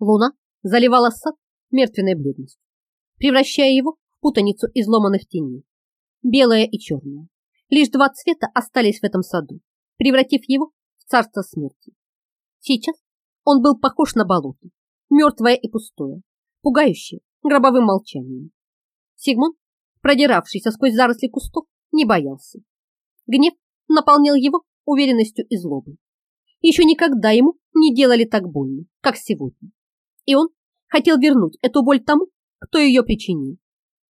Луна заливала сад мертвенной бледностью, превращая его в путаницу изломанных теней, белое и черное. Лишь два цвета остались в этом саду, превратив его в царство смерти. Сейчас он был похож на болото, мертвое и пустое, пугающее гробовым молчанием. Сигмон, продиравшийся сквозь заросли кустов, не боялся. Гнев наполнял его уверенностью и злобой. Еще никогда ему не делали так больно, как сегодня. И он хотел вернуть эту боль тому, кто ее причинил.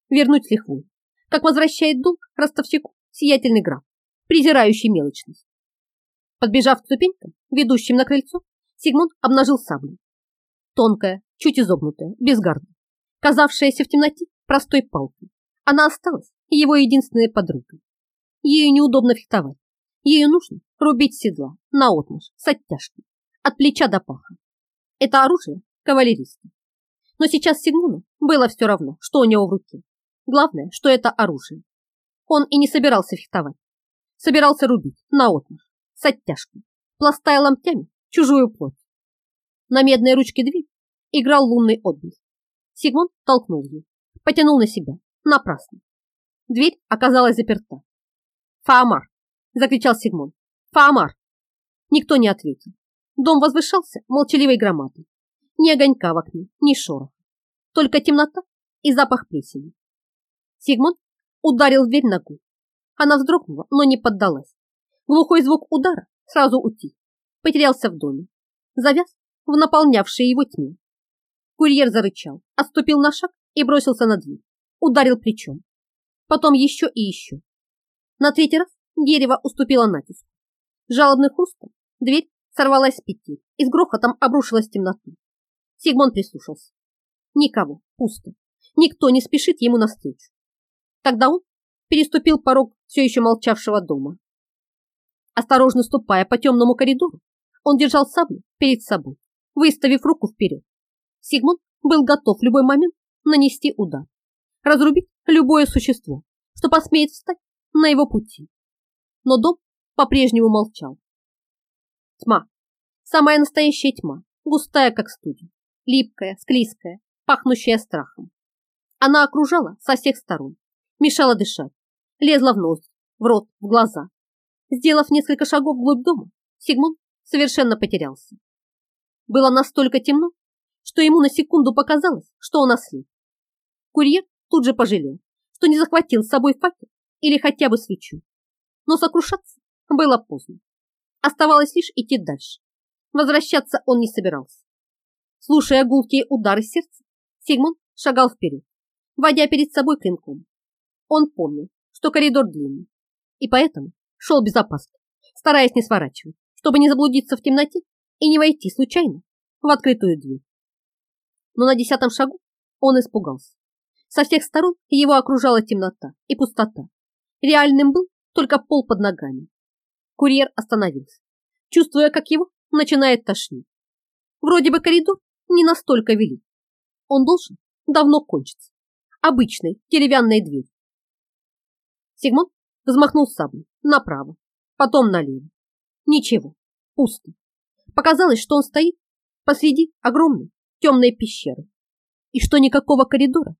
Вернуть с лихвой, как возвращает долг ростовщику сиятельный граф, презирающий мелочность. Подбежав к ступенькам, ведущим на крыльцо, Сигмунд обнажил саблю. Тонкая, чуть изогнутая, без казавшаяся в темноте простой палкой. Она осталась его единственной подругой. Ею неудобно фехтовать. Ею нужно рубить седла, наотмашь, с оттяжкой, от плеча до паха. Это оружие кавалериста. Но сейчас Сигмуну было все равно, что у него в руке. Главное, что это оружие. Он и не собирался фехтовать. Собирался рубить наотмашь, с оттяжкой, пластая ломтями чужую плоть. На медной ручке дверь играл лунный отблеск. Сигмон толкнул ее, потянул на себя. Напрасно. Дверь оказалась заперта. «Фаамар!» – закричал Сигмон. «Фаамар!» Никто не ответил. Дом возвышался молчаливой громадой. Ни огонька в окне, ни шороха. Только темнота и запах плесени. Сигмон ударил в дверь ногой. Она вздрогнула, но не поддалась. Глухой звук удара сразу утих. Потерялся в доме. Завяз в наполнявшей его тьме. Курьер зарычал, отступил на шаг и бросился на дверь. Ударил плечом. Потом еще и еще. На третий раз дерево уступило натиску. Жалобный хрустом дверь сорвалась с петель и с грохотом обрушилась в темноту. Сигмон прислушался. Никого, пусто. Никто не спешит ему навстречу. Тогда он переступил порог все еще молчавшего дома. Осторожно ступая по темному коридору, он держал саблю перед собой, выставив руку вперед. Сигмунд был готов в любой момент нанести удар, разрубить любое существо, что посмеет встать на его пути. Но дом по-прежнему молчал. Тьма, самая настоящая тьма, густая, как студень, липкая, склизкая, пахнущая страхом. Она окружала со всех сторон, мешала дышать, лезла в нос, в рот, в глаза. Сделав несколько шагов вглубь дома, Сигмунд совершенно потерялся. Было настолько темно, что ему на секунду показалось, что он ослеп. Курьер тут же пожалел, что не захватил с собой факел или хотя бы свечу. Но сокрушаться было поздно. Оставалось лишь идти дальше. Возвращаться он не собирался. Слушая гулкие удары сердца, Сигмунд шагал вперед, водя перед собой клинком. Он помнил, что коридор длинный, и поэтому шел без опаски, стараясь не сворачивать, чтобы не заблудиться в темноте и не войти случайно в открытую дверь. Но на десятом шагу он испугался. Со всех сторон его окружала темнота и пустота. Реальным был только пол под ногами. Курьер остановился, чувствуя, как его начинает тошнить. Вроде бы коридор не настолько велик. Он должен давно кончиться. Обычной деревянной дверь. Сигмон взмахнул саблей направо, потом налево. Ничего, пусто. Показалось, что он стоит посреди огромной темной пещеры и что никакого коридора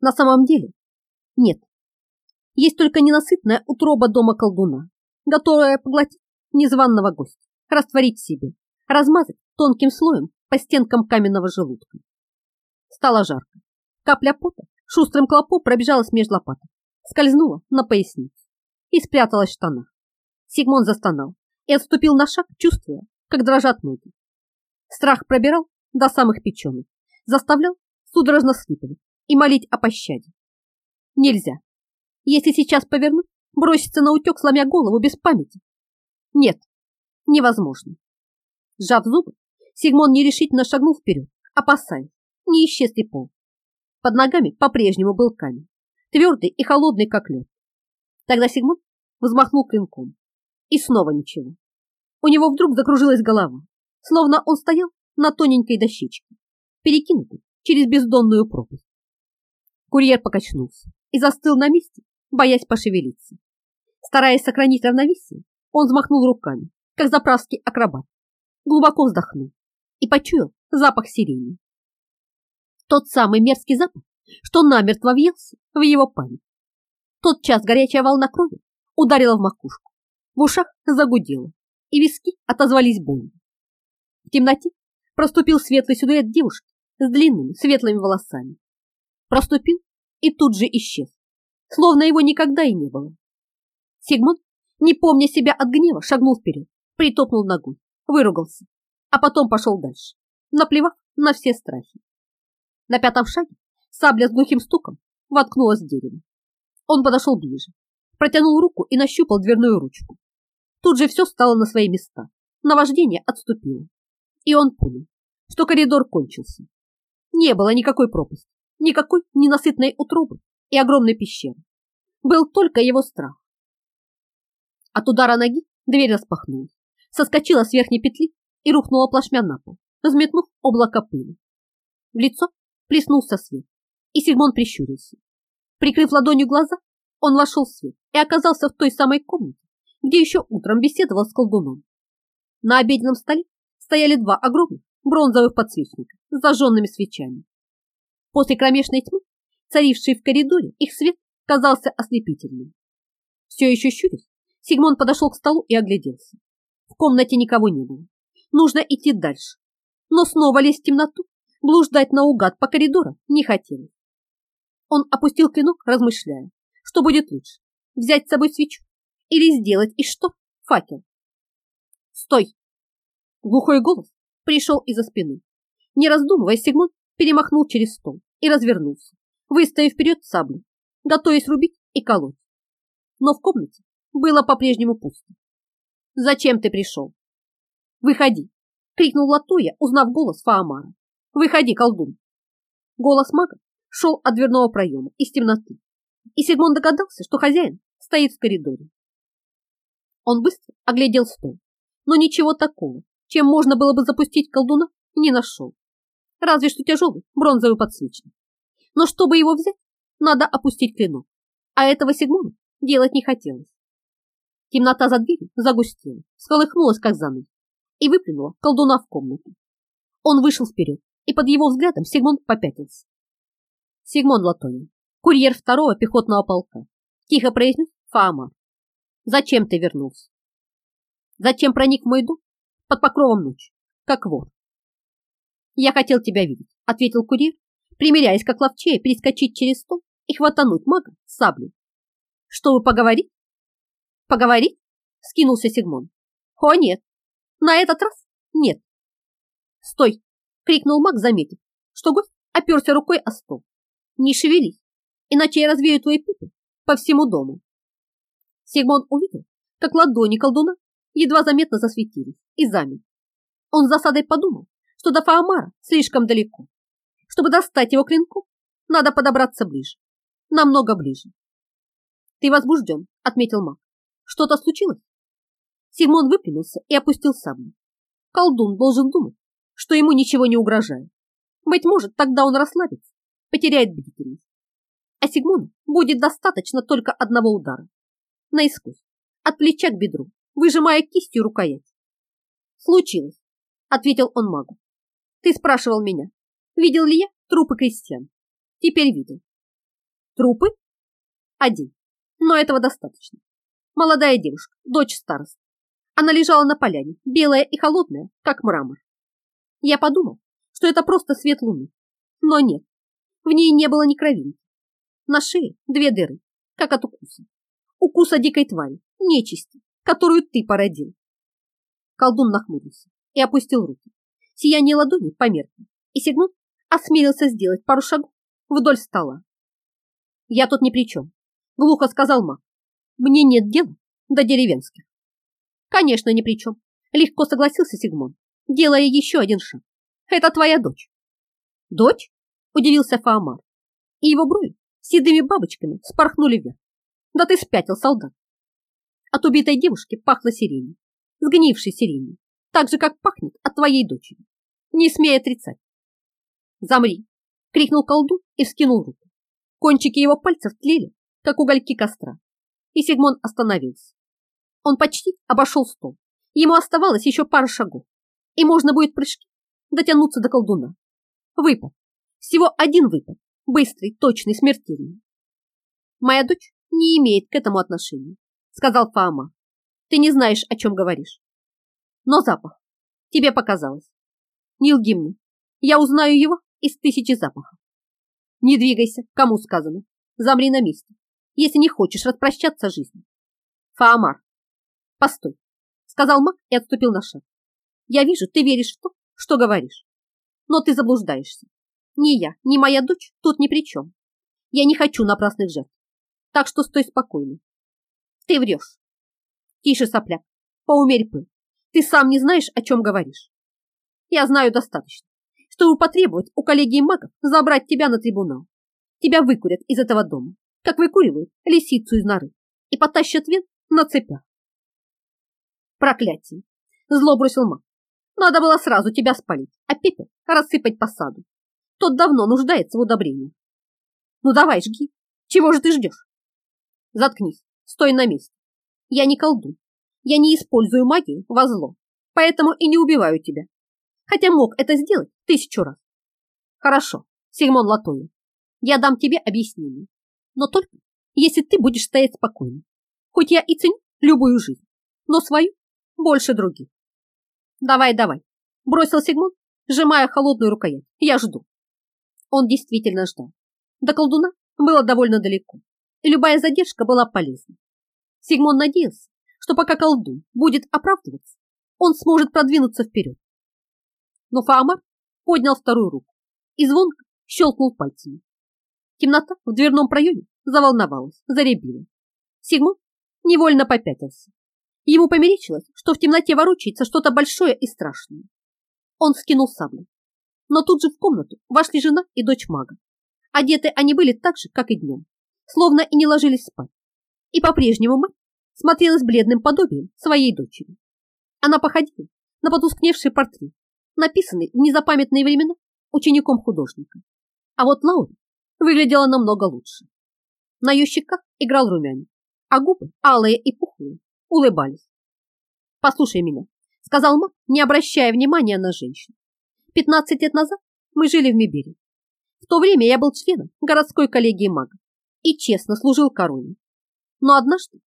на самом деле нет. Есть только ненасытная утроба дома колдуна, готовая поглотить незваного гостя, растворить в себе, размазать тонким слоем по стенкам каменного желудка. Стало жарко. Капля пота шустрым клопом пробежалась между лопаток, скользнула на поясницу и спряталась в штанах. Сигмон застонал и отступил на шаг, чувствуя, как дрожат ноги. Страх пробирал до самых печенок, заставлял судорожно схлипывать и молить о пощаде. Нельзя. Если сейчас повернуть, броситься на утек, сломя голову без памяти. Нет, невозможно. Сжав зубы, Сигмон нерешительно шагнул вперед, опасаясь, не исчез ли пол. Под ногами по-прежнему был камень, твердый и холодный, как лед. Тогда Сигмон взмахнул клинком. И снова ничего. У него вдруг закружилась голова, словно он стоял на тоненькой дощечке, перекинутой через бездонную пропасть. Курьер покачнулся и застыл на месте, боясь пошевелиться. Стараясь сохранить равновесие, он взмахнул руками, как заправский акробат, глубоко вздохнул и почуял запах сирени, Тот самый мерзкий запах, что намертво въелся в его память. Тот час горячая волна крови ударила в макушку, в ушах загудело, и виски отозвались болью. В темноте проступил светлый силуэт девушки с длинными светлыми волосами. Проступил и тут же исчез, словно его никогда и не было. Сигмунд, не помня себя от гнева, шагнул вперед, притопнул ногой, выругался, а потом пошел дальше, наплевав на все страхи. На пятом шаге сабля с глухим стуком воткнулась в дерево. Он подошел ближе, протянул руку и нащупал дверную ручку. Тут же все стало на свои места. Наваждение отступило. И он понял, что коридор кончился. Не было никакой пропасти, никакой ненасытной утробы и огромной пещеры. Был только его страх. От удара ноги дверь распахнулась, соскочила с верхней петли и рухнула плашмя на пол, взметнув облако пыли. В лицо плеснулся свет, и Сигмон прищурился. Прикрыв ладонью глаза, он вошел в свет и оказался в той самой комнате, где еще утром беседовал с колдуном. На обеденном столе стояли два огромных бронзовых подсвечника с зажженными свечами. После кромешной тьмы, царившей в коридоре, их свет казался ослепительным. Все еще щурясь, Сигмон подошел к столу и огляделся. В комнате никого не было. Нужно идти дальше. Но снова лезть в темноту, блуждать наугад по коридорам не хотелось. Он опустил клинок, размышляя, что будет лучше, взять с собой свечу или сделать из что факел. «Стой!» Глухой голос пришел из-за спины. Не раздумывая, Сигмунд перемахнул через стол и развернулся, выставив вперед саблю, готовясь рубить и колоть. Но в комнате было по-прежнему пусто. «Зачем ты пришел?» «Выходи!» — крикнул Латуя, узнав голос Фаамара. «Выходи, колдун!» Голос мага шел от дверного проема из темноты, и Сигмон догадался, что хозяин стоит в коридоре. Он быстро оглядел стол, но ничего такого, чем можно было бы запустить колдуна, не нашел. Разве что тяжелый бронзовый подсвечник. Но чтобы его взять, надо опустить клинок, а этого Сигмону делать не хотелось. Темнота за дверью загустела, сколыхнулась, как занавес, и выплюнула колдуна в комнату. Он вышел вперед, и под его взглядом Сигмунд попятился. Сигмон Латонин, курьер второго пехотного полка, тихо произнес Фаама. Зачем ты вернулся? Зачем проник в мой дом под покровом ночи, как вор? Я хотел тебя видеть, ответил курьер, примеряясь как ловчее перескочить через стол и хватануть мага с саблей. Чтобы поговорить? Поговорить? Скинулся Сигмон. О, нет. На этот раз нет. Стой! крикнул маг, заметив, что гость оперся рукой о стол. Не шевелись, иначе я развею твои пипы по всему дому. Сигмон увидел, как ладони колдуна едва заметно засветились и замер. Он с засадой подумал, что до Фаомара слишком далеко. Чтобы достать его клинку, надо подобраться ближе, намного ближе. Ты возбужден, отметил маг. Что-то случилось? Сигмон выпрямился и опустил саблю. Колдун должен думать, что ему ничего не угрожает. Быть может, тогда он расслабится, потеряет бдительность. А Сигмону будет достаточно только одного удара. Наискось, от плеча к бедру, выжимая кистью рукоять. Случилось, ответил он магу. Ты спрашивал меня, видел ли я трупы крестьян? Теперь видел. Трупы? Один. Но этого достаточно. Молодая девушка, дочь староста. Она лежала на поляне, белая и холодная, как мрамор. Я подумал, что это просто свет луны. Но нет, в ней не было ни кровинки. На шее две дыры, как от укуса. Укуса дикой твари, нечисти, которую ты породил. Колдун нахмурился и опустил руки. Сияние ладони померкло, и Сигмунд осмелился сделать пару шагов вдоль стола. «Я тут ни при чем», — глухо сказал маг. «Мне нет дела до деревенских». «Конечно, ни при чем», — легко согласился Сигмон, делая еще один шаг. «Это твоя дочь». «Дочь?» — удивился Фаомар, и его брови седыми бабочками спорхнули вверх. «Да ты спятил, солдат!» От убитой девушки пахло сиренью, сгнившей сиренью, так же, как пахнет от твоей дочери. Не смей отрицать. «Замри!» — крикнул колдун и вскинул руку. Кончики его пальцев тлели, как угольки костра, и Сигмон остановился. Он почти обошел стол. Ему оставалось еще пара шагов, и можно будет прыжки дотянуться до колдуна. Выпад. Всего один выпад, быстрый, точный, смертельный. Моя дочь не имеет к этому отношения, сказал Фаама. Ты не знаешь, о чем говоришь. Но запах. Тебе показалось. Не лги мне. Я узнаю его из тысячи запахов. Не двигайся, кому сказано. Замри на месте, если не хочешь распрощаться с жизнью. Фаамар. Постой, сказал маг и отступил на шаг. Я вижу, ты веришь в то, что говоришь. Но ты заблуждаешься. Ни я, ни моя дочь тут ни при чем. Я не хочу напрасных жертв. Так что стой спокойно. Ты врешь. Тише, сопляк, поумерь пыл. Ты сам не знаешь, о чем говоришь. Я знаю достаточно, чтобы потребовать у коллегии магов забрать тебя на трибунал. Тебя выкурят из этого дома, как выкуривают лисицу из норы, и потащат вен на цепях. Проклятие! Зло бросил маг. Надо было сразу тебя спалить, а пепел рассыпать по саду. Тот давно нуждается в удобрении. Ну давай, жги. Чего же ты ждешь? Заткнись, стой на месте. Я не колдун. Я не использую магию во зло, поэтому и не убиваю тебя. Хотя мог это сделать тысячу раз. Хорошо, Сигмон Латоя, я дам тебе объяснение. Но только, если ты будешь стоять спокойно. Хоть я и ценю любую жизнь, но свою больше других. Давай, давай, бросил Сигмон, сжимая холодную рукоять. Я жду. Он действительно ждал. До колдуна было довольно далеко, и любая задержка была полезна. Сигмон надеялся, что пока колдун будет оправдываться, он сможет продвинуться вперед. Но Фаамар поднял вторую руку и звонко щелкнул пальцами. Темнота в дверном проеме заволновалась, заребила. Сигмон невольно попятился. Ему померещилось, что в темноте ворочается что-то большое и страшное. Он скинул саблю. Но тут же в комнату вошли жена и дочь мага. Одеты они были так же, как и днем, словно и не ложились спать. И по-прежнему мать смотрелась бледным подобием своей дочери. Она походила на потускневший портрет, написанный в незапамятные времена учеником художника. А вот Лаура выглядела намного лучше. На ее щеках играл румянец, а губы, алые и пухлые, улыбались. «Послушай меня», — сказал Мак, не обращая внимания на женщину. «Пятнадцать лет назад мы жили в Мибере. В то время я был членом городской коллегии мага и честно служил короне. Но однажды,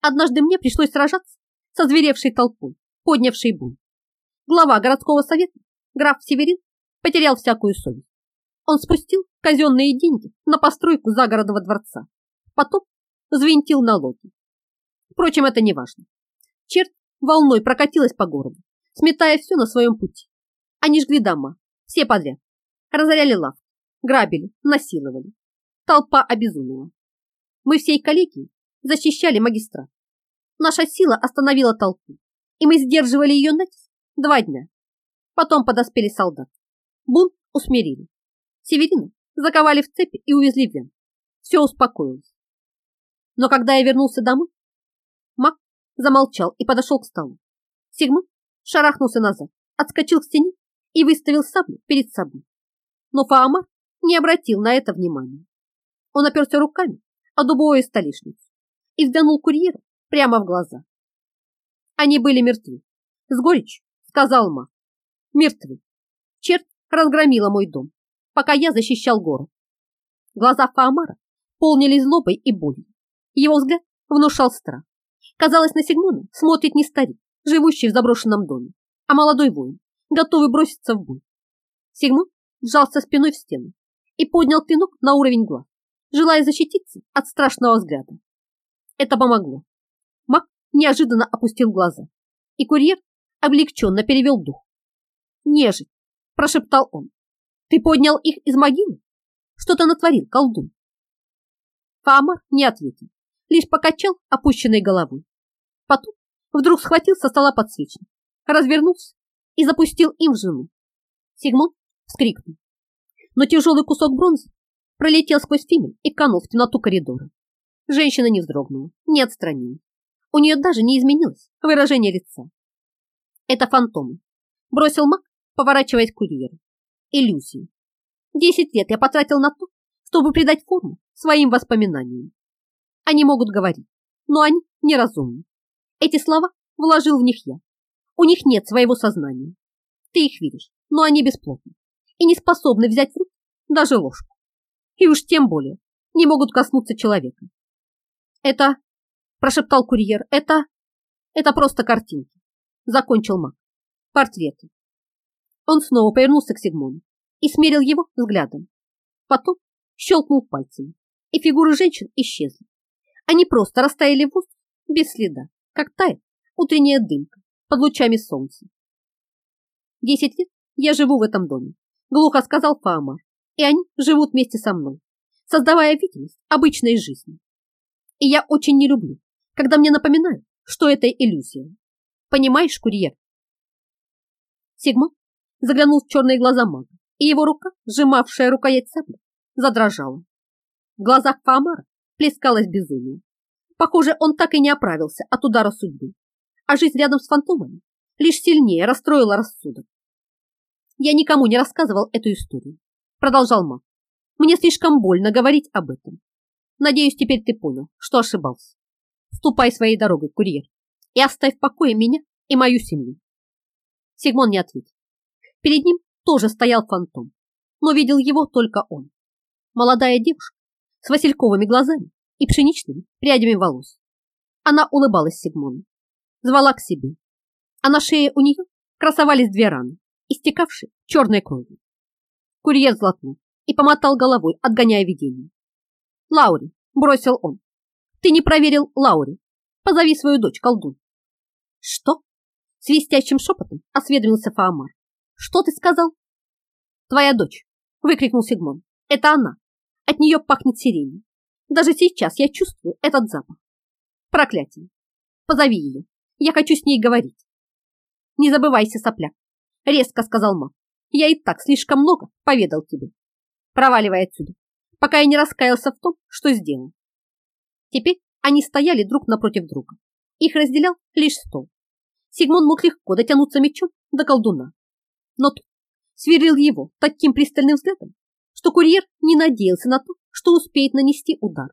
однажды мне пришлось сражаться со зверевшей толпой, поднявшей бунт. Глава городского совета, граф Северин, потерял всякую совесть. Он спустил казенные деньги на постройку загородного дворца, потом взвинтил налоги. Впрочем, это не важно. Черт волной прокатилась по городу, сметая все на своем пути. Они жгли дома, все подряд, разоряли лавки, грабили, насиловали. Толпа обезумела. Мы всей коллегией защищали магистрат. Наша сила остановила толпу, и мы сдерживали ее натиск два дня. Потом подоспели солдаты. Бунт усмирили. Северина заковали в цепи и увезли в Вен. Все успокоилось. Но когда я вернулся домой, замолчал и подошел к столу. Сигмунд шарахнулся назад, отскочил к стене и выставил саблю перед собой. Но Фаамар не обратил на это внимания. Он оперся руками о дубовую столешницу и взглянул курьера прямо в глаза. Они были мертвы. С горечью сказал Мак. Мертвы. Черт разгромила мой дом пока я защищал город. Глаза Фаамара полнились злобой и болью. Его взгляд внушал страх. Казалось, на Сигмона смотрит не старик, живущий в заброшенном доме, а молодой воин, готовый броситься в бой. Сигмон вжался спиной в стену и поднял клинок на уровень глаз, желая защититься от страшного взгляда. Это помогло. Мак неожиданно опустил глаза, и курьер облегченно перевел дух. «Нежить!» – прошептал он, ты поднял их из могилы? Что ты натворил, колдун? Фаамар не ответил, лишь покачал опущенной головой. Потом вдруг схватил со стола подсвечник, развернулся и запустил им в жену. Сигмунд вскрикнул. Но тяжелый кусок бронзы пролетел сквозь фимель и канул в темноту коридора. Женщина не вздрогнула, не отстранилась. У нее даже не изменилось выражение лица. Это фантомы. Бросил маг, поворачиваясь к курьеру иллюзии. Десять лет я потратил на то, чтобы придать форму своим воспоминаниям. Они могут говорить, но они неразумны. Эти слова вложил в них я. У них нет своего сознания. Ты их видишь, но они бесплотны и не способны взять в руки даже ложку. И уж тем более не могут коснуться человека. Это, прошептал курьер, это, это просто картинки. Закончил маг. Портреты. Он снова повернулся к Сигмону и смерил его взглядом. Потом щелкнул пальцами, и фигуры женщин исчезли. Они просто растаяли в воздух без следа, как тает утренняя дымка под лучами солнца. Десять лет я живу в этом доме, глухо сказал Фаамар, и они живут вместе со мной, создавая видимость обычной жизни. И я очень не люблю, когда мне напоминают, что это иллюзия. Понимаешь, курьер? Сигма заглянул в черные глаза мага, и его рука, сжимавшая рукоять сабли, задрожала. В глазах Фаамара плескалось безумие. Похоже, он так и не оправился от удара судьбы, а жизнь рядом с фантомами лишь сильнее расстроила рассудок. Я никому не рассказывал эту историю, продолжал маг. Мне слишком больно говорить об этом. Надеюсь, теперь ты понял, что ошибался. Ступай своей дорогой, курьер, и оставь в покое меня и мою семью. Сигмон не ответил. Перед ним тоже стоял фантом, но видел его только он. Молодая девушка с васильковыми глазами и пшеничными прядями волос. Она улыбалась Сигмону, звала к себе, а на шее у нее красовались две раны, истекавшие черной кровью. Курьер злотнул и помотал головой, отгоняя видение. «Лаури!» – бросил он. «Ты не проверил Лаури. Позови свою дочь, колдун». «Что?» – свистящим шепотом осведомился Фаамар. «Что ты сказал?» «Твоя дочь!» – выкрикнул Сигмон. «Это она! От нее пахнет сиренью. Даже сейчас я чувствую этот запах. Проклятие! Позови ее. Я хочу с ней говорить». «Не забывайся, сопляк!» – резко сказал Мак. «Я и так слишком много поведал тебе. Проваливай отсюда, пока я не раскаялся в том, что сделал». Теперь они стояли друг напротив друга. Их разделял лишь стол. Сигмон мог легко дотянуться мечом до колдуна. Но тот сверлил его таким пристальным взглядом, что курьер не надеялся на то, что успеет нанести удар.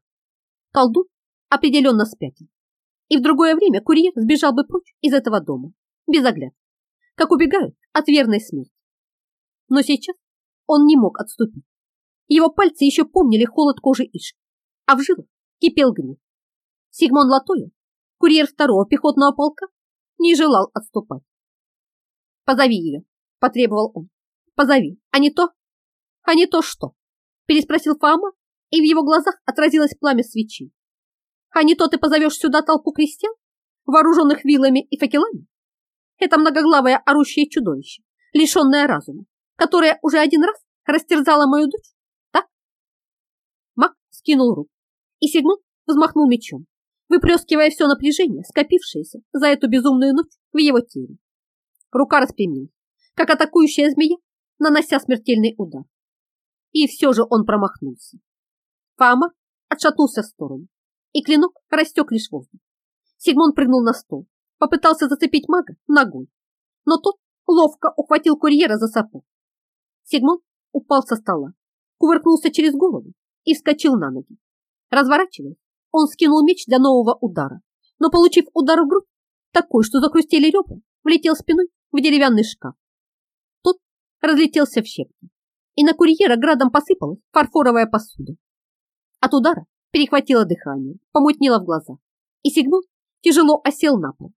Колдун определенно спятил. И в другое время курьер сбежал бы прочь из этого дома, без огляд, как убегают от верной смерти. Но сейчас он не мог отступить. Его пальцы еще помнили холод кожи Иши, а в жилах кипел гнев. Сигмон Латоя, курьер второго пехотного полка, не желал отступать. «Позови ее», – потребовал он. «Позови, а не то, а не то что?» – переспросил Фама, и в его глазах отразилось пламя свечи. «А не то ты позовешь сюда толпу крестьян, вооруженных вилами и факелами? Это многоглавое орущее чудовище, лишенное разума, которое уже один раз растерзало мою дочь, так?» Мак скинул руку, и Сигмунд взмахнул мечом, выплескивая все напряжение, скопившееся за эту безумную ночь в его теле. Рука распрямилась, как атакующая змея, нанося смертельный удар. И все же он промахнулся. Фама отшатнулся в сторону, и клинок растек лишь воздух. Сигмон прыгнул на стол, попытался зацепить мага ногой, но тот ловко ухватил курьера за сапог. Сигмон упал со стола, кувыркнулся через голову и вскочил на ноги. Разворачиваясь, он скинул меч для нового удара, но, получив удар в грудь, такой, что закрустели ребра, влетел спиной в деревянный шкаф. Тот разлетелся в щепки, и на курьера градом посыпалась фарфоровая посуда. От удара перехватило дыхание, помутнело в глазах, и Сигмон тяжело осел на пол.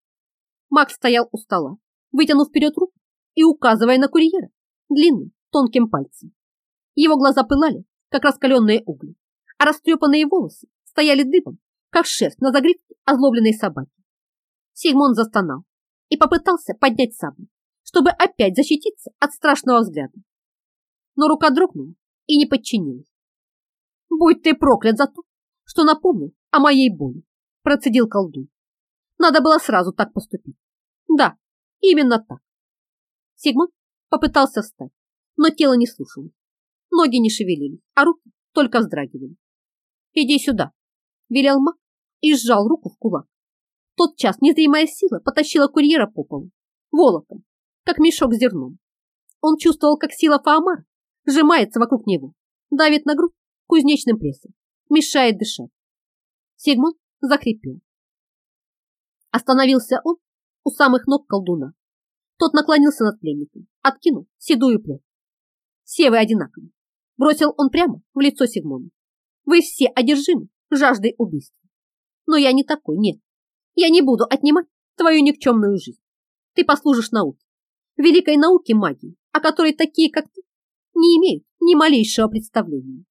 Макс стоял у стола, вытянув вперед руку и указывая на курьера длинным тонким пальцем. Его глаза пылали, как раскаленные угли, а растрепанные волосы стояли дыбом, как шерсть на загривке озлобленной собаки. Сигмон застонал и попытался поднять саблю, чтобы опять защититься от страшного взгляда. Но рука дрогнула и не подчинилась. «Будь ты проклят за то, что напомнил о моей боли», процедил колдун. «Надо было сразу так поступить. Да, именно так». Сигмон попытался встать, но тело не слушалось. Ноги не шевелились, а руки только вздрагивали. «Иди сюда», велел маг и сжал руку в кулак. Тот час незримая сила потащила курьера по полу, волоком, как мешок с зерном. Он чувствовал, как сила Фаамара сжимается вокруг него, давит на грудь кузнечным прессом, мешает дышать. Сигмон закрепил. Остановился он у самых ног колдуна. Тот наклонился над пленником, откинул седую плеть. Все вы одинаковы. Бросил он прямо в лицо Сигмона. Вы все одержимы жаждой убийства. Но я не такой, нет. Я не буду отнимать твою никчемную жизнь. Ты послужишь науке, великой науке магии, о которой такие, как ты, не имеют ни малейшего представления.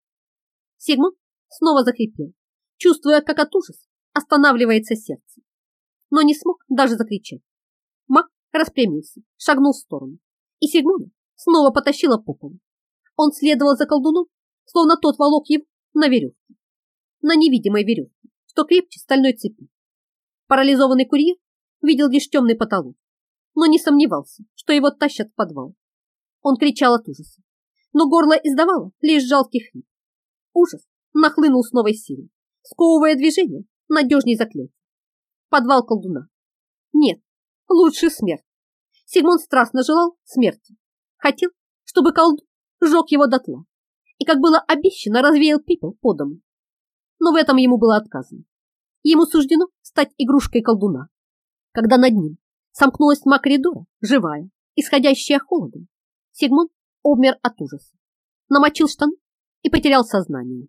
Сигмон снова захрипел, чувствуя, как от ужаса останавливается сердце, но не смог даже закричать. Маг распрямился, шагнул в сторону, и Сигмона снова потащила по полу. Он следовал за колдуном, словно тот волок его на веревке, на невидимой веревке, что крепче стальной цепи. Парализованный курьер видел лишь темный потолок, но не сомневался, что его тащат в подвал. Он кричал от ужаса, но горло издавало лишь жалкий хрип. Ужас нахлынул с новой силой, сковывая движение надежней заклятий. Подвал колдуна. Нет, лучше смерть. Сигмон страстно желал смерти. Хотел, чтобы колдун сжег его дотла и, как было обещано, развеял пепел по дому. Но в этом ему было отказано. Ему суждено стать игрушкой колдуна. Когда над ним сомкнулась тьма коридора, живая, исходящая холодом, Сигмон обмер от ужаса, намочил штаны и потерял сознание.